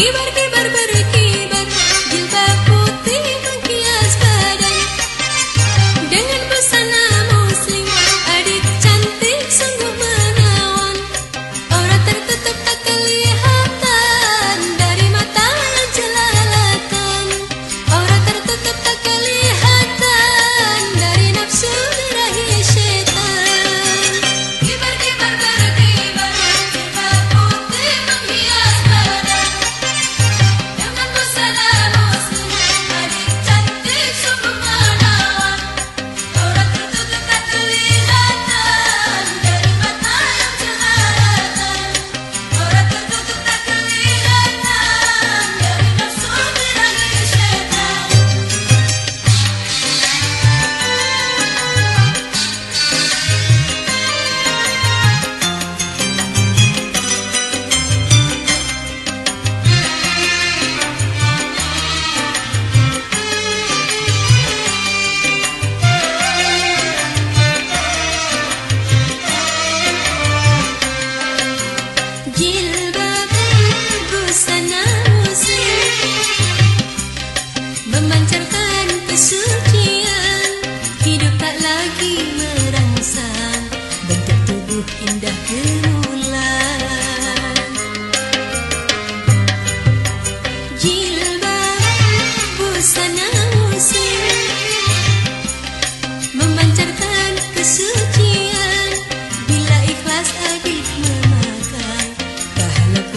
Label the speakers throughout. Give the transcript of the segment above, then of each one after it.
Speaker 1: இவர்கள்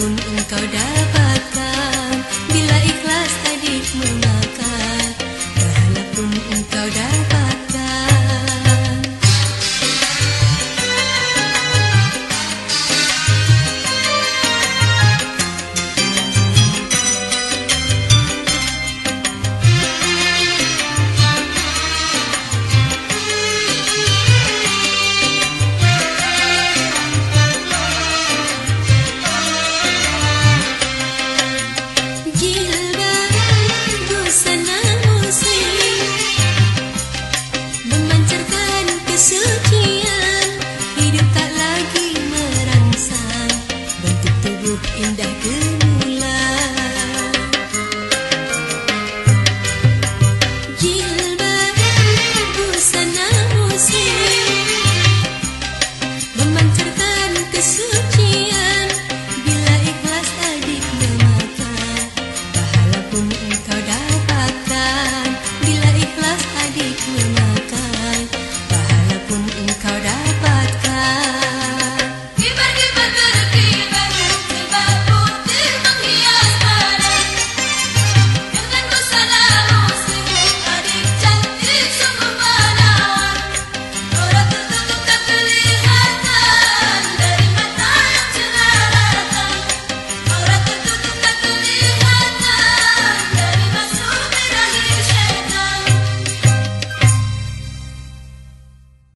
Speaker 1: pun engkau dapat. 是。